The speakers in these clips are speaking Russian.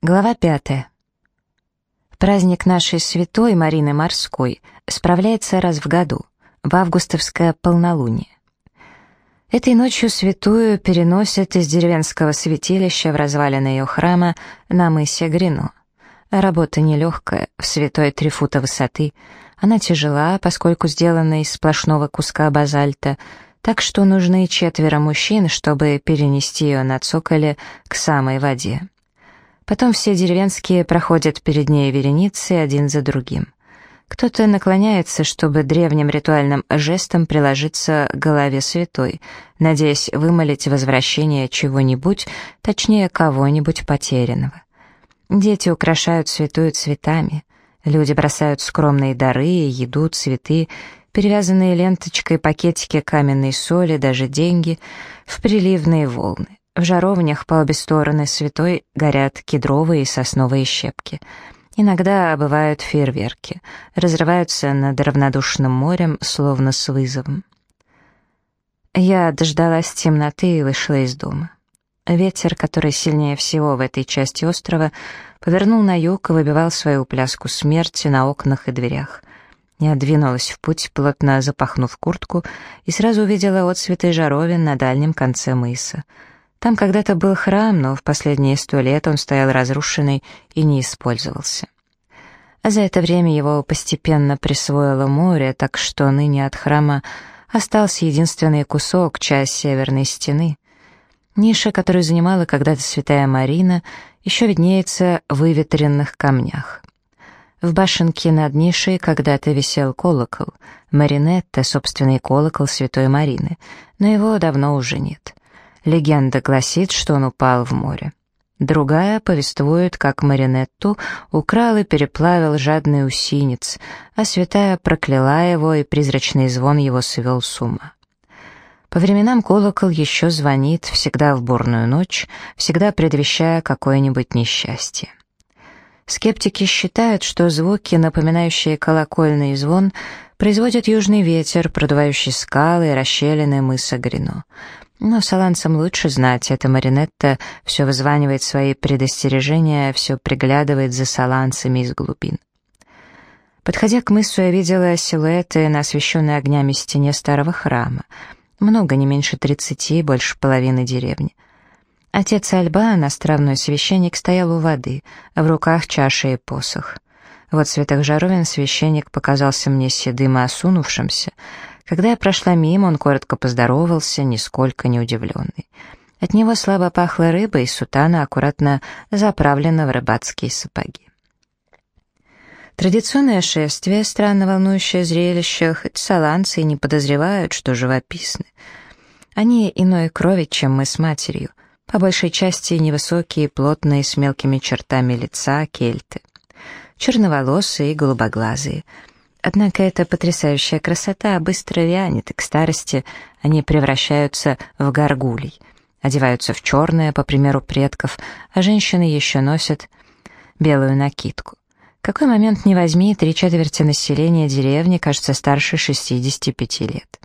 Глава пятая. Праздник нашей святой Марины Морской справляется раз в году, в августовское полнолуние. Этой ночью святую переносят из деревенского святилища в развалины ее храма на мысе Грино. Работа нелегкая, в святой три фута высоты. Она тяжела, поскольку сделана из сплошного куска базальта, так что нужны четверо мужчин, чтобы перенести ее на цоколе к самой воде. Потом все деревенские проходят перед ней вереницы один за другим. Кто-то наклоняется, чтобы древним ритуальным жестом приложиться к голове святой, надеясь вымолить возвращение чего-нибудь, точнее, кого-нибудь потерянного. Дети украшают святую цветами. Люди бросают скромные дары, еду, цветы, перевязанные ленточкой пакетики каменной соли, даже деньги, в приливные волны. В жаровнях по обе стороны святой горят кедровые и сосновые щепки. Иногда бывают фейерверки, разрываются над равнодушным морем, словно с вызовом. Я дождалась темноты и вышла из дома. Ветер, который сильнее всего в этой части острова, повернул на юг и выбивал свою пляску смерти на окнах и дверях. Я двинулась в путь, плотно запахнув куртку, и сразу увидела отцветы жаровин на дальнем конце мыса — там когда-то был храм, но в последние сто лет он стоял разрушенный и не использовался. А за это время его постепенно присвоило море, так что ныне от храма остался единственный кусок, часть северной стены. Ниша, которую занимала когда-то святая Марина, еще виднеется в выветренных камнях. В башенке над нишей когда-то висел колокол, Маринетта — собственный колокол святой Марины, но его давно уже нет. Легенда гласит, что он упал в море. Другая повествует, как Маринетту украл и переплавил жадный усинец, а святая прокляла его, и призрачный звон его свел с ума. По временам колокол еще звонит, всегда в бурную ночь, всегда предвещая какое-нибудь несчастье. Скептики считают, что звуки, напоминающие колокольный звон, производит южный ветер, продувающий скалы и расщелины мыса Грино. Но саланцам лучше знать, эта Маринетта все вызванивает свои предостережения, все приглядывает за саланцами из глубин. Подходя к мысу, я видела силуэты на освещенной огнями стене старого храма. Много, не меньше тридцати, больше половины деревни. Отец Альбан, островной священник, стоял у воды, в руках чаша и посох. В светах жаровин священник показался мне седым и осунувшимся, когда я прошла мимо, он коротко поздоровался, нисколько не удивленный. От него слабо пахло рыбой, и сутана аккуратно заправлена в рыбацкие сапоги. Традиционное шествие, странно волнующее зрелище, хоть саланцы и не подозревают, что живописны. Они иной крови, чем мы с матерью, по большей части невысокие, плотные, с мелкими чертами лица, кельты. Черноволосые и голубоглазые — Однако эта потрясающая красота быстро вянет, и к старости они превращаются в горгулей, одеваются в черное, по примеру предков, а женщины еще носят белую накидку. какой момент не возьми, три четверти населения деревни кажется старше 65 лет.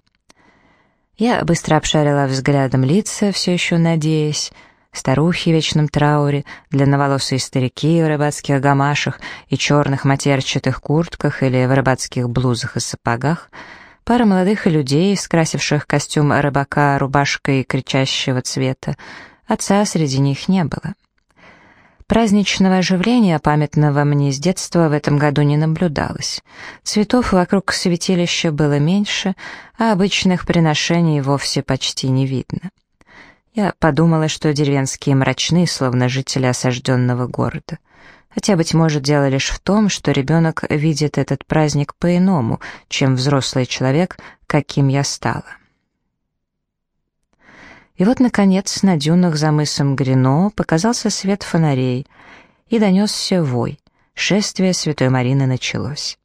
Я быстро обшарила взглядом лица, все еще надеясь, старухи в вечном трауре, длинноволосые старики в рыбацких гамашах и черных матерчатых куртках или в рыбацких блузах и сапогах, пара молодых людей, скрасивших костюм рыбака рубашкой кричащего цвета. Отца среди них не было. Праздничного оживления, памятного мне с детства, в этом году не наблюдалось. Цветов вокруг святилища было меньше, а обычных приношений вовсе почти не видно. Я подумала, что деревенские мрачны, словно жители осажденного города. Хотя, быть может, дело лишь в том, что ребенок видит этот праздник по-иному, чем взрослый человек, каким я стала. И вот, наконец, на дюнах за мысом Грино показался свет фонарей, и донесся вой. Шествие Святой Марины началось.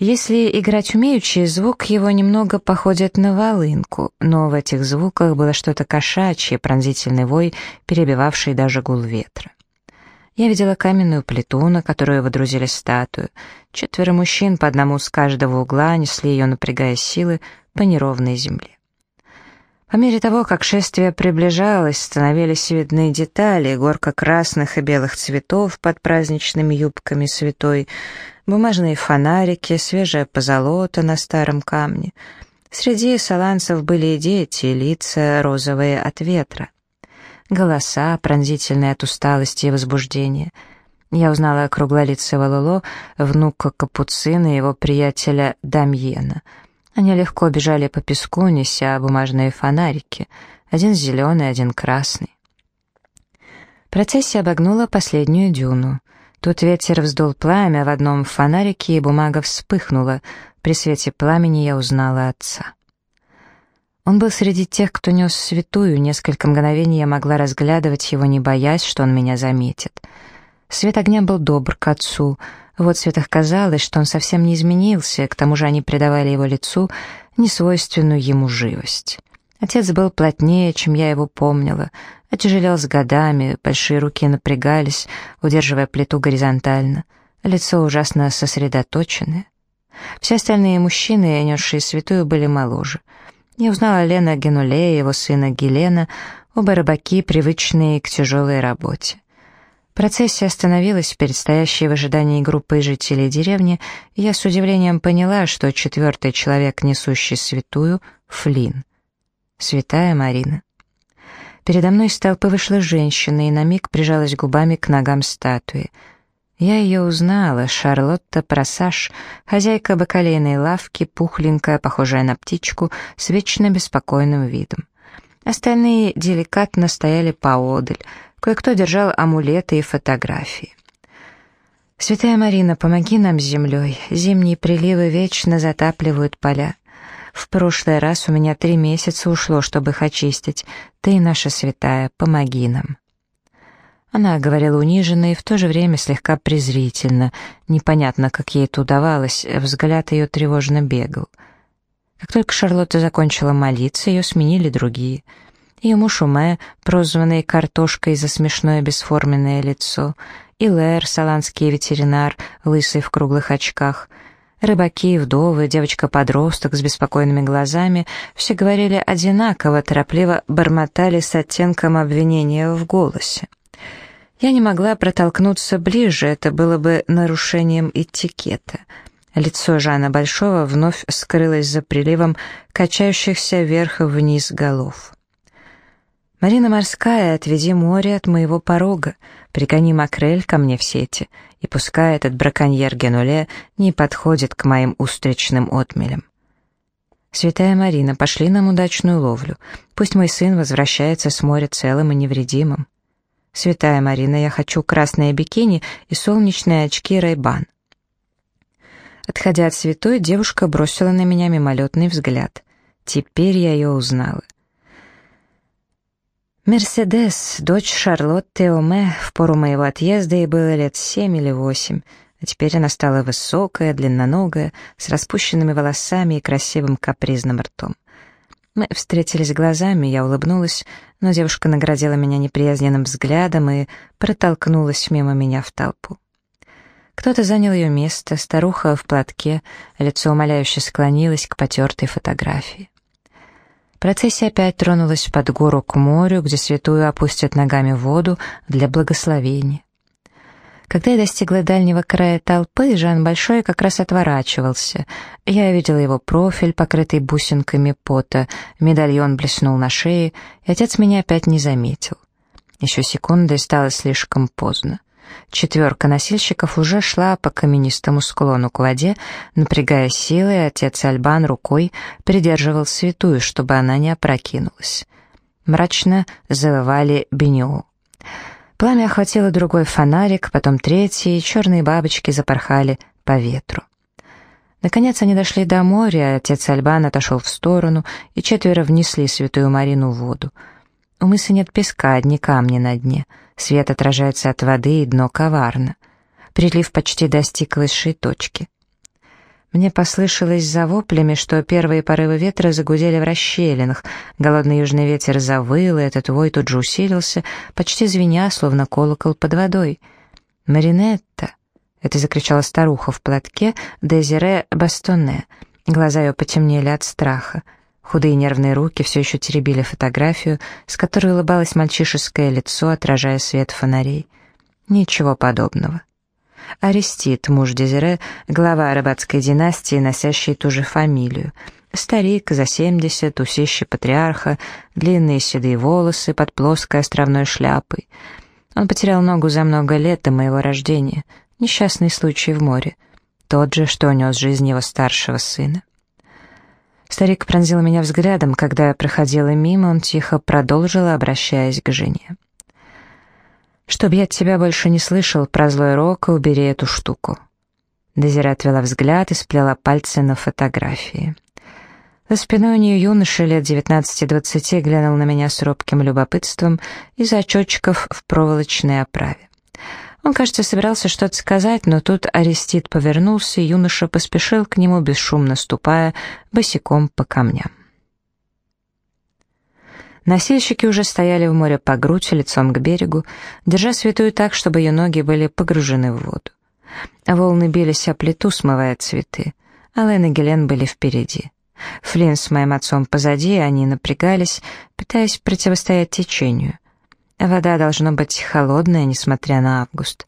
Если играть умеючи, звук его немного походит на волынку, но в этих звуках было что-то кошачье, пронзительный вой, перебивавший даже гул ветра. Я видела каменную плиту, на которую водрузили статую. Четверо мужчин по одному с каждого угла несли ее, напрягая силы, по неровной земле. По мере того, как шествие приближалось, становились видны детали, горка красных и белых цветов под праздничными юбками святой, бумажные фонарики, свежая позолота на старом камне. Среди саланцев были и дети, лица розовые от ветра. Голоса, пронзительные от усталости и возбуждения. Я узнала круглолицего Лоло, внука Капуцина и его приятеля Дамьена — они легко бежали по песку, неся бумажные фонарики, один зеленый, один красный. Процессия обогнула последнюю дюну. Тут ветер вздул пламя в одном фонарике, и бумага вспыхнула. При свете пламени я узнала отца. Он был среди тех, кто нес святую, несколько мгновений я могла разглядывать его, не боясь, что он меня заметит. Свет огня был добр к отцу — в отцветах казалось, что он совсем не изменился, к тому же они придавали его лицу несвойственную ему живость. Отец был плотнее, чем я его помнила, отяжелел с годами, большие руки напрягались, удерживая плиту горизонтально, лицо ужасно сосредоточенное. Все остальные мужчины, несшие святую, были моложе. Я узнала Лена Генуле и его сына Гелена, оба рыбаки, привычные к тяжелой работе. Процессия остановилась перед стоящей в ожидании группой жителей деревни, и я с удивлением поняла, что четвертый человек, несущий святую, — Флин. Святая Марина. Передо мной из толпы вышла женщина и на миг прижалась губами к ногам статуи. Я ее узнала, Шарлотта Просаж, хозяйка бакалейной лавки, пухленькая, похожая на птичку, с вечно беспокойным видом. Остальные деликатно стояли поодаль, Кое-кто держал амулеты и фотографии. «Святая Марина, помоги нам с землей. Зимние приливы вечно затапливают поля. В прошлый раз у меня три месяца ушло, чтобы их очистить. Ты, наша святая, помоги нам». Она говорила униженно и в то же время слегка презрительно. Непонятно, как ей это удавалось, взгляд ее тревожно бегал. Как только Шарлотта закончила молиться, ее сменили другие — и муж Уме, прозванный картошкой за смешное бесформенное лицо, и Лэр, саланский ветеринар, лысый в круглых очках, рыбаки, вдовы, девочка-подросток с беспокойными глазами, все говорили одинаково, торопливо бормотали с оттенком обвинения в голосе. Я не могла протолкнуться ближе, это было бы нарушением этикета. Лицо Жана Большого вновь скрылось за приливом качающихся вверх и вниз голов. «Марина морская, отведи море от моего порога, пригони макрель ко мне в сети, и пускай этот браконьер Генуле не подходит к моим устричным отмелям». «Святая Марина, пошли нам удачную ловлю. Пусть мой сын возвращается с моря целым и невредимым». «Святая Марина, я хочу красное бикини и солнечные очки Райбан». Отходя от святой, девушка бросила на меня мимолетный взгляд. Теперь я ее узнала. Мерседес, дочь Шарлотты Оме, в пору моего отъезда ей было лет семь или восемь, а теперь она стала высокая, длинноногая, с распущенными волосами и красивым капризным ртом. Мы встретились глазами, я улыбнулась, но девушка наградила меня неприязненным взглядом и протолкнулась мимо меня в толпу. Кто-то занял ее место, старуха в платке, лицо умоляюще склонилось к потертой фотографии. Процессия опять тронулась под гору к морю, где святую опустят ногами в воду для благословения. Когда я достигла дальнего края толпы, Жан Большой как раз отворачивался. Я видела его профиль, покрытый бусинками пота, медальон блеснул на шее, и отец меня опять не заметил. Еще секунды, и стало слишком поздно. Четверка носильщиков уже шла по каменистому склону к воде, напрягая силы, отец Альбан рукой придерживал святую, чтобы она не опрокинулась. Мрачно завывали беню. Пламя охватило другой фонарик, потом третий, и черные бабочки запорхали по ветру. Наконец они дошли до моря, отец Альбан отошел в сторону, и четверо внесли святую Марину в воду. У мыса нет песка, одни камни на дне — Свет отражается от воды, и дно коварно. Прилив почти достиг высшей точки. Мне послышалось за воплями, что первые порывы ветра загудели в расщелинах, голодный южный ветер завыл, и этот вой тут же усилился, почти звеня, словно колокол под водой. «Маринетта!» — это закричала старуха в платке Дезире Бастоне. Глаза ее потемнели от страха. Худые нервные руки все еще теребили фотографию, с которой улыбалось мальчишеское лицо, отражая свет фонарей. Ничего подобного. Арестит, муж Дезире, глава рыбацкой династии, носящий ту же фамилию. Старик, за семьдесят, усище патриарха, длинные седые волосы под плоской островной шляпой. Он потерял ногу за много лет до моего рождения. Несчастный случай в море. Тот же, что унес жизнь его старшего сына. Старик пронзил меня взглядом, когда я проходила мимо, он тихо продолжил, обращаясь к жене. «Чтоб я тебя больше не слышал про злой рок, убери эту штуку». Дезира отвела взгляд и сплела пальцы на фотографии. За спиной у нее юноша лет 19-20 глянул на меня с робким любопытством из очочков в проволочной оправе. Он, кажется, собирался что-то сказать, но тут Арестит повернулся, и юноша поспешил к нему, бесшумно ступая, босиком по камням. Носильщики уже стояли в море по грудь, лицом к берегу, держа святую так, чтобы ее ноги были погружены в воду. Волны бились о плиту, смывая цветы. Алэн и Гелен были впереди. Флинн с моим отцом позади, они напрягались, пытаясь противостоять течению. Вода должна быть холодная, несмотря на август.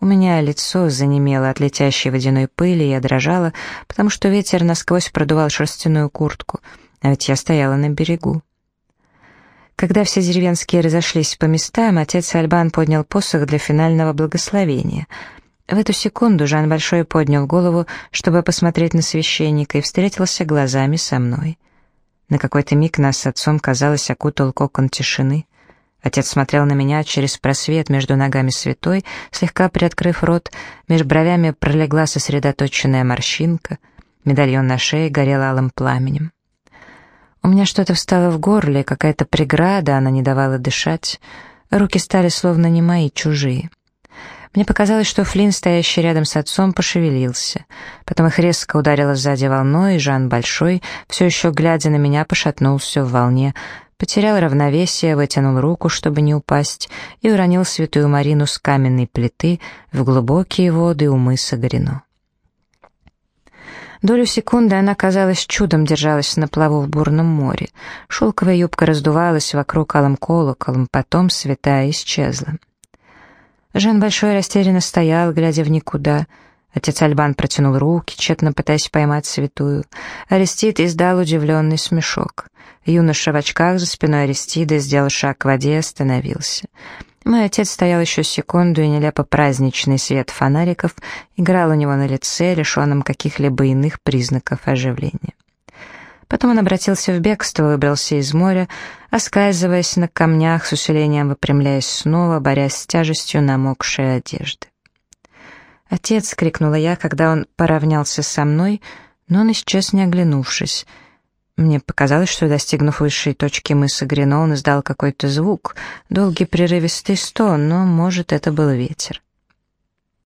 У меня лицо занемело от летящей водяной пыли, и я дрожала, потому что ветер насквозь продувал шерстяную куртку, а ведь я стояла на берегу. Когда все деревенские разошлись по местам, отец Альбан поднял посох для финального благословения. В эту секунду Жан Большой поднял голову, чтобы посмотреть на священника, и встретился глазами со мной. На какой-то миг нас с отцом, казалось, окутал кокон тишины. Отец смотрел на меня через просвет между ногами святой, слегка приоткрыв рот, между бровями пролегла сосредоточенная морщинка, медальон на шее горел алым пламенем. У меня что-то встало в горле, какая-то преграда, она не давала дышать. Руки стали словно не мои, чужие. Мне показалось, что Флинн, стоящий рядом с отцом, пошевелился. Потом их резко ударило сзади волной, и Жан Большой, все еще глядя на меня, пошатнулся в волне, потерял равновесие, вытянул руку, чтобы не упасть, и уронил святую Марину с каменной плиты в глубокие воды у мыса Грино. Долю секунды она, казалось, чудом держалась на плаву в бурном море. Шелковая юбка раздувалась вокруг алым колоколом, потом святая исчезла. Жан Большой растерянно стоял, глядя в никуда. Отец Альбан протянул руки, тщетно пытаясь поймать святую. Арестит издал удивленный смешок. Юноша в очках за спиной Аристиды сделал шаг к воде и остановился. Мой отец стоял еще секунду, и нелепо праздничный свет фонариков играл у него на лице, лишенном каких-либо иных признаков оживления. Потом он обратился в бегство, выбрался из моря, оскальзываясь на камнях, с усилением выпрямляясь снова, борясь с тяжестью намокшей одежды. «Отец!» — крикнула я, когда он поравнялся со мной, но он исчез, не оглянувшись — мне показалось, что, достигнув высшей точки мыса Грино, он издал какой-то звук, долгий прерывистый стон, но, может, это был ветер.